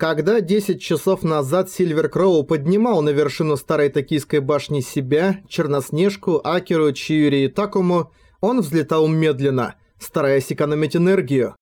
Когда 10 часов назад Сильвер Кроу поднимал на вершину старой токийской башни себя, Черноснежку, Акеру, Чиури и Такому, он взлетал медленно, стараясь экономить энергию.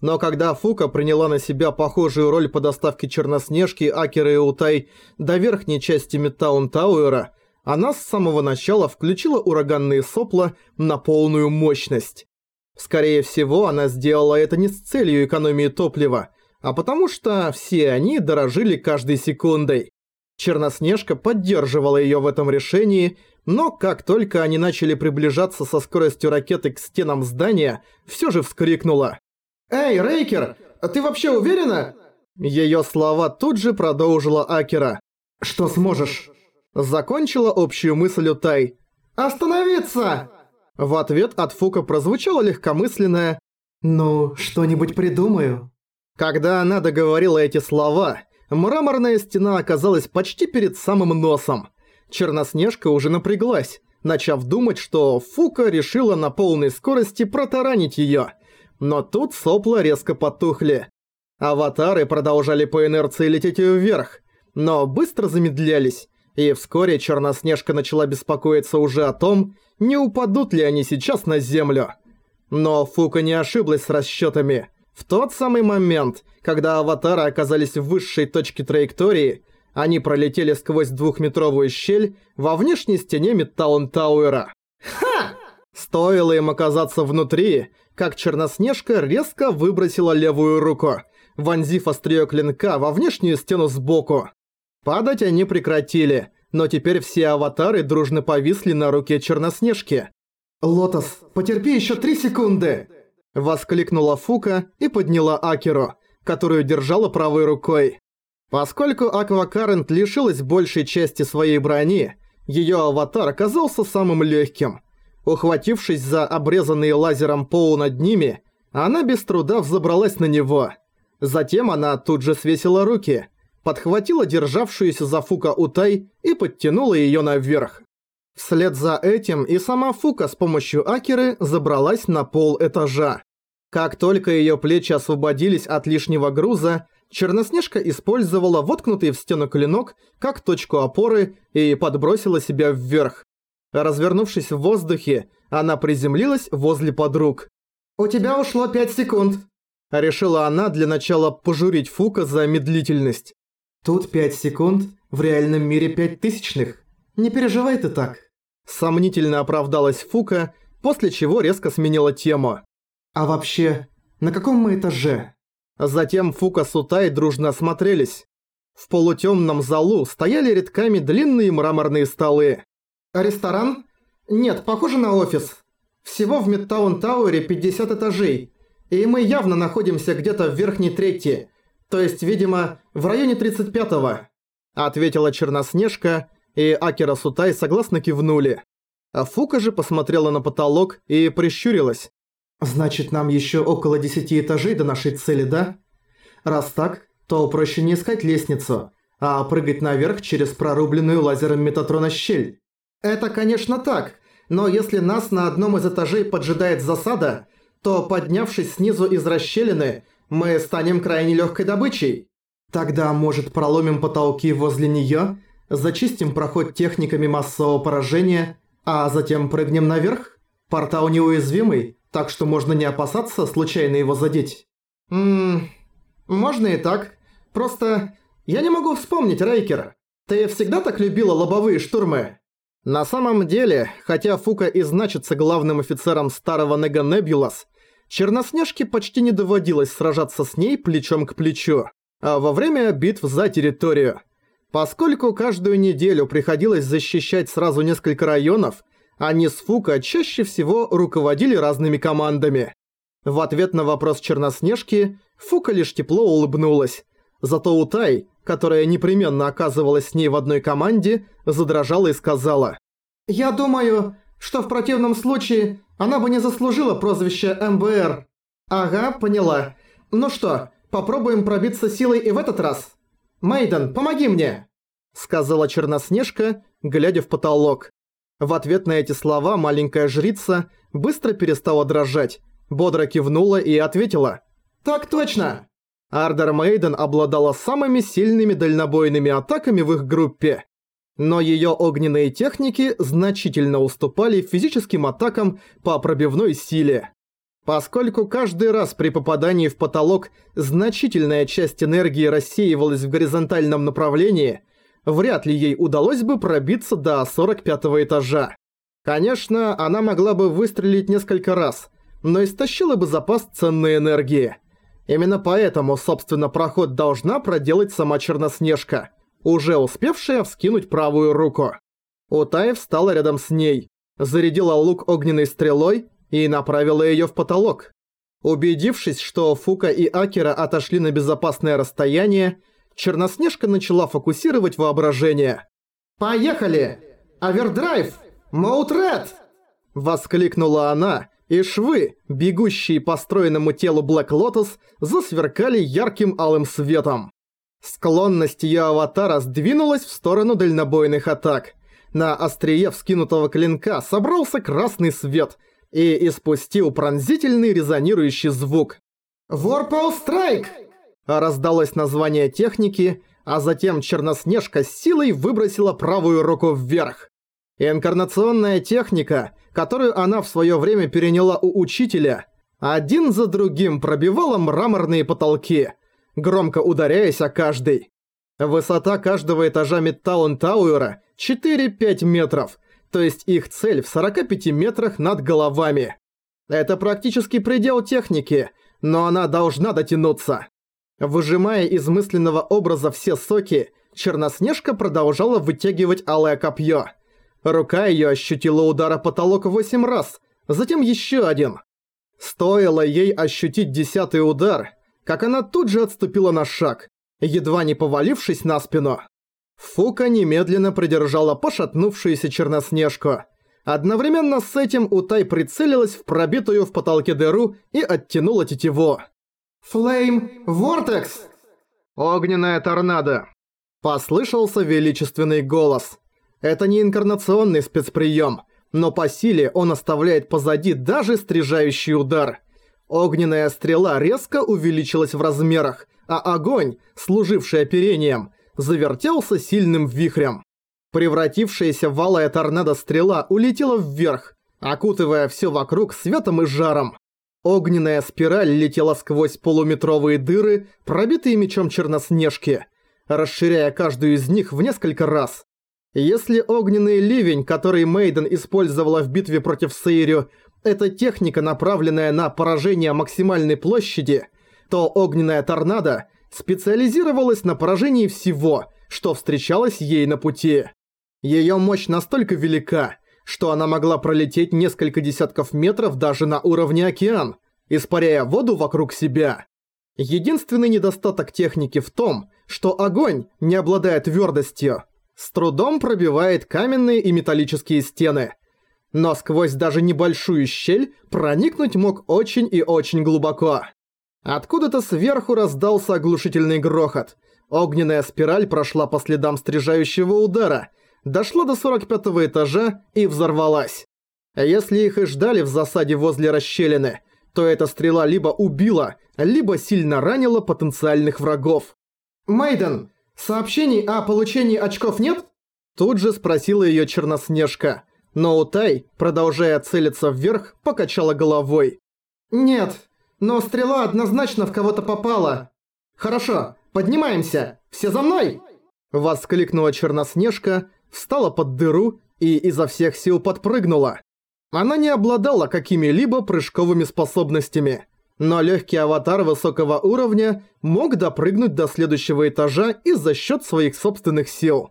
Но когда Фука приняла на себя похожую роль по доставке Черноснежки, Акеры и Утай до верхней части Мидтаун Тауэра, она с самого начала включила ураганные сопла на полную мощность. Скорее всего, она сделала это не с целью экономии топлива, а потому что все они дорожили каждой секундой. Черноснежка поддерживала её в этом решении, но как только они начали приближаться со скоростью ракеты к стенам здания, всё же вскрикнула. «Эй, Рейкер, ты вообще уверена?» Её слова тут же продолжила Акера. «Что сможешь?» Закончила общую мысль Утай. «Остановиться!» В ответ от Фука прозвучало легкомысленное «Ну, что-нибудь придумаю». Когда она договорила эти слова, мраморная стена оказалась почти перед самым носом. Черноснежка уже напряглась, начав думать, что Фука решила на полной скорости протаранить её. Но тут сопла резко потухли. Аватары продолжали по инерции лететь вверх, но быстро замедлялись, и вскоре Черноснежка начала беспокоиться уже о том, не упадут ли они сейчас на землю. Но Фука не ошиблась с расчётами. В тот самый момент, когда аватары оказались в высшей точке траектории, они пролетели сквозь двухметровую щель во внешней стене Мидтаун Тауэра. Ха! Стоило им оказаться внутри, как Черноснежка резко выбросила левую руку, вонзив острие клинка во внешнюю стену сбоку. Падать они прекратили, но теперь все аватары дружно повисли на руке Черноснежки. «Лотос, потерпи еще три секунды!» Воскликнула Фука и подняла Акеру, которую держала правой рукой. Поскольку Аквакарент лишилась большей части своей брони, её аватар оказался самым легким. Ухватившись за обрезанный лазером пол над ними, она без труда взобралась на него. Затем она тут же свесила руки, подхватила державшуюся за Фука Утай и подтянула её наверх. Вслед за этим и сама Фука с помощью Акеры забралась на пол этажа. Как только её плечи освободились от лишнего груза, Черноснежка использовала воткнутый в стену клинок как точку опоры и подбросила себя вверх. Развернувшись в воздухе, она приземлилась возле подруг. «У тебя ушло пять секунд», – решила она для начала пожурить Фука за медлительность. «Тут пять секунд, в реальном мире пять тысячных. Не переживай ты так». Сомнительно оправдалась Фука, после чего резко сменила тему. «А вообще, на каком мы этаже?» Затем Фука с Утай дружно осмотрелись. В полутемном залу стояли рядками длинные мраморные столы. «Ресторан? Нет, похоже на офис. Всего в Мидтаун Тауэре 50 этажей, и мы явно находимся где-то в верхней трети, то есть, видимо, в районе 35-го», ответила Черноснежка, и Акера с Утай согласно кивнули. А Фука же посмотрела на потолок и прищурилась. «Значит, нам еще около 10 этажей до нашей цели, да? Раз так, то проще не искать лестницу, а прыгать наверх через прорубленную лазером Метатрона щель». «Это, конечно, так, но если нас на одном из этажей поджидает засада, то, поднявшись снизу из расщелины, мы станем крайне легкой добычей. Тогда, может, проломим потолки возле нее Зачистим проход техниками массового поражения, а затем прыгнем наверх? Портал неуязвимый, так что можно не опасаться случайно его задеть. Ммм, можно и так. Просто я не могу вспомнить, Рейкер. Ты всегда так любила лобовые штурмы? На самом деле, хотя Фука и значится главным офицером старого Нега Небулас, Черноснежке почти не доводилось сражаться с ней плечом к плечу, а во время битв за территорию – Поскольку каждую неделю приходилось защищать сразу несколько районов, они с Фука чаще всего руководили разными командами. В ответ на вопрос Черноснежки, Фука лишь тепло улыбнулась. Зато Утай, которая непременно оказывалась с ней в одной команде, задрожала и сказала. «Я думаю, что в противном случае она бы не заслужила прозвище МБР». «Ага, поняла. Ну что, попробуем пробиться силой и в этот раз?» «Мейден, помоги мне!» Сказала Черноснежка, глядя в потолок. В ответ на эти слова маленькая жрица быстро перестала дрожать, бодро кивнула и ответила. «Так точно!» Ардер Мейден обладала самыми сильными дальнобойными атаками в их группе. Но её огненные техники значительно уступали физическим атакам по пробивной силе. Поскольку каждый раз при попадании в потолок значительная часть энергии рассеивалась в горизонтальном направлении, вряд ли ей удалось бы пробиться до 45 этажа. Конечно, она могла бы выстрелить несколько раз, но истощила бы запас ценной энергии. Именно поэтому, собственно, проход должна проделать сама Черноснежка, уже успевшая вскинуть правую руку. Утай встала рядом с ней, зарядила лук огненной стрелой и направила её в потолок. Убедившись, что Фука и Акера отошли на безопасное расстояние, Черноснежка начала фокусировать воображение. «Поехали! Overdrive! Mode Red!» Воскликнула она, и швы, бегущие по стройному телу Блэк Лотос, засверкали ярким алым светом. Склонность её аватара сдвинулась в сторону дальнобойных атак. На острие вскинутого клинка собрался красный свет и испустил пронзительный резонирующий звук. «Vorpal Strike!» Раздалось название техники, а затем Черноснежка с силой выбросила правую руку вверх. Инкарнационная техника, которую она в своё время переняла у учителя, один за другим пробивала мраморные потолки, громко ударяясь о каждый. Высота каждого этажа Мидтаун Тауэра 4-5 метров, то есть их цель в 45 метрах над головами. Это практически предел техники, но она должна дотянуться. Выжимая из мысленного образа все соки, Черноснежка продолжала вытягивать алое копье – Рука её ощутила удара потолок восемь раз, затем ещё один. Стоило ей ощутить десятый удар, как она тут же отступила на шаг, едва не повалившись на спину. Фука немедленно придержала пошатнувшуюся черноснежку. Одновременно с этим Утай прицелилась в пробитую в потолке дыру и оттянула тетиву. «Флейм Вортекс!» «Огненная торнадо!» Послышался величественный голос – это не инкарнационный спецприем, но по силе он оставляет позади даже стрижающий удар. Огненная стрела резко увеличилась в размерах, а огонь, служивший оперением, завертелся сильным вихрем. Превратившаяся в алая торнадо стрела улетела вверх, окутывая все вокруг светом и жаром. Огненная спираль летела сквозь полуметровые дыры, пробитые мечом черноснежки, расширяя каждую из них в несколько раз. Если огненный ливень, который Мейден использовала в битве против Сейрю, это техника, направленная на поражение максимальной площади, то огненная торнадо специализировалась на поражении всего, что встречалось ей на пути. Её мощь настолько велика, что она могла пролететь несколько десятков метров даже на уровне океан, испаряя воду вокруг себя. Единственный недостаток техники в том, что огонь, не обладая твёрдостью, с трудом пробивает каменные и металлические стены. Но сквозь даже небольшую щель проникнуть мог очень и очень глубоко. Откуда-то сверху раздался оглушительный грохот. Огненная спираль прошла по следам стрижающего удара, дошла до 45 этажа и взорвалась. Если их и ждали в засаде возле расщелины, то эта стрела либо убила, либо сильно ранила потенциальных врагов. «Мейден, «Сообщений о получении очков нет?» Тут же спросила её Черноснежка. Но Утай, продолжая целиться вверх, покачала головой. «Нет, но стрела однозначно в кого-то попала. Хорошо, поднимаемся, все за мной!» Воскликнула Черноснежка, встала под дыру и изо всех сил подпрыгнула. Она не обладала какими-либо прыжковыми способностями но легкий аватар высокого уровня мог допрыгнуть до следующего этажа и за счет своих собственных сил.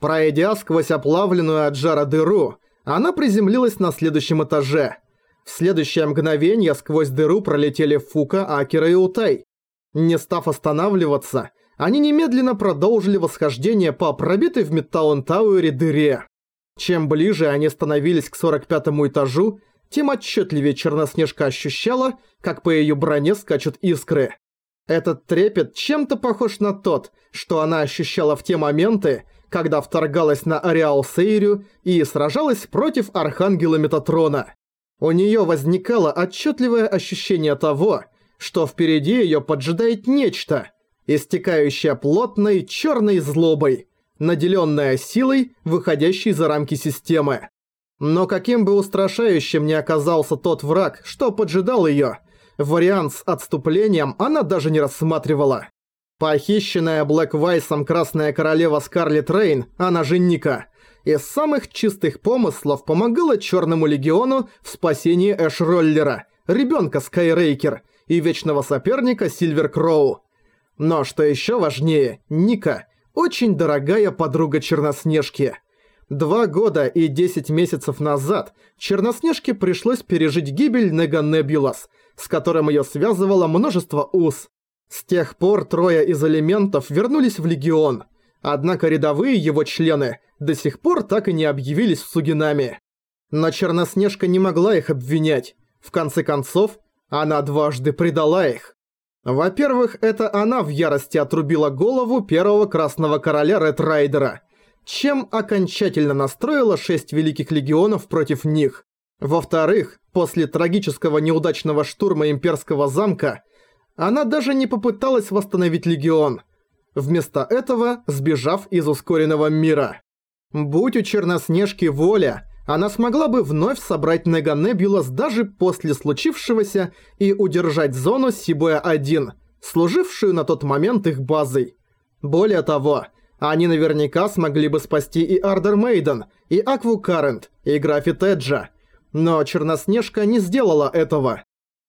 Пройдя сквозь оплавленную от жара дыру, она приземлилась на следующем этаже. В следующее мгновение сквозь дыру пролетели Фука, Акера и Утай. Не став останавливаться, они немедленно продолжили восхождение по пробитой в Металлон Тауэре дыре. Чем ближе они становились к 45 этажу, тем отчетливее Черноснежка ощущала, как по ее броне скачут искры. Этот трепет чем-то похож на тот, что она ощущала в те моменты, когда вторгалась на ареал Сейрю и сражалась против Архангела Метатрона. У нее возникало отчетливое ощущение того, что впереди её поджидает нечто, истекающее плотной чёрной злобой, наделённое силой, выходящей за рамки системы. Но каким бы устрашающим ни оказался тот враг, что поджидал её, вариант с отступлением она даже не рассматривала. Похищенная Блэк Вайсом Красная Королева Скарлетт Рейн, она же Ника, из самых чистых помыслов помогала Черному Легиону в спасении Эш-Роллера, ребенка Скайрейкер и вечного соперника Сильвер Кроу. Но что еще важнее, Ника – очень дорогая подруга Черноснежки. Два года и десять месяцев назад Черноснежке пришлось пережить гибель Нега Небулас, с которым ее связывало множество уз. С тех пор трое из элементов вернулись в Легион, однако рядовые его члены до сих пор так и не объявились Сугинами. Но Черноснежка не могла их обвинять. В конце концов, она дважды предала их. Во-первых, это она в ярости отрубила голову первого Красного Короля Редрайдера, чем окончательно настроила шесть Великих Легионов против них. Во-вторых, после трагического неудачного штурма Имперского замка, она даже не попыталась восстановить Легион, вместо этого сбежав из ускоренного мира. Будь у Черноснежки воля, она смогла бы вновь собрать Неганебулас даже после случившегося и удержать зону Сибуя-1, служившую на тот момент их базой. Более того, они наверняка смогли бы спасти и Ардер Мейден, и Акву Карент, и Графи Теджа. Но Черноснежка не сделала этого.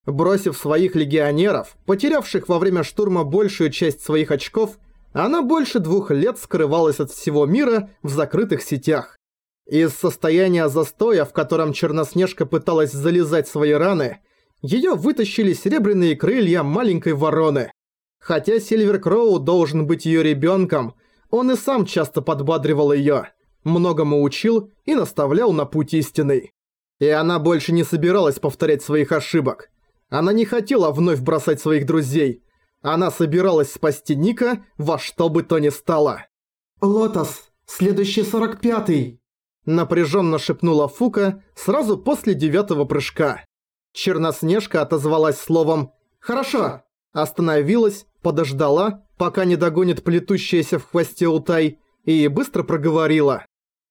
Бросив своих легионеров, потерявших во время штурма большую часть своих очков, она больше двух лет скрывалась от всего мира в закрытых сетях. Из состояния застоя, в котором Черноснежка пыталась залезать свои раны, её вытащили серебряные крылья маленькой вороны. Хотя Сильвер Кроу должен быть её ребёнком, он и сам часто подбадривал её, многому учил и наставлял на путь истинный. И она больше не собиралась повторять своих ошибок. Она не хотела вновь бросать своих друзей. Она собиралась спасти Ника во что бы то ни стало. «Лотос, следующий сорок пятый!» Напряженно шепнула Фука сразу после девятого прыжка. Черноснежка отозвалась словом «Хорошо!» Остановилась, подождала, пока не догонит плетущаяся в хвосте Утай, и быстро проговорила.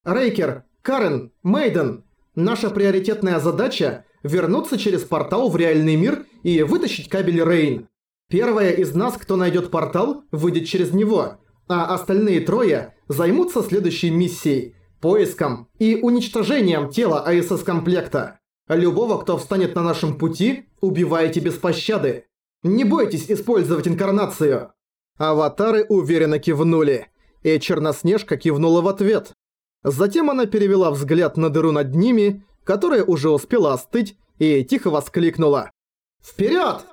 «Рейкер, Карен, Мейден, наша приоритетная задача вернуться через портал в реальный мир и вытащить кабель Рейн. Первая из нас, кто найдет портал, выйдет через него, а остальные трое займутся следующей миссией – поиском и уничтожением тела АСС-комплекта. Любого, кто встанет на нашем пути, убивайте без пощады. Не бойтесь использовать инкарнацию. Аватары уверенно кивнули, и Черноснежка кивнула в ответ. Затем она перевела взгляд на дыру над ними которая уже успела остыть, и тихо воскликнула. «Вперед!»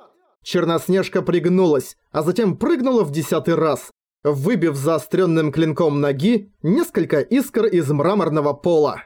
Черноснежка пригнулась, а затем прыгнула в десятый раз, выбив заостренным клинком ноги несколько искр из мраморного пола.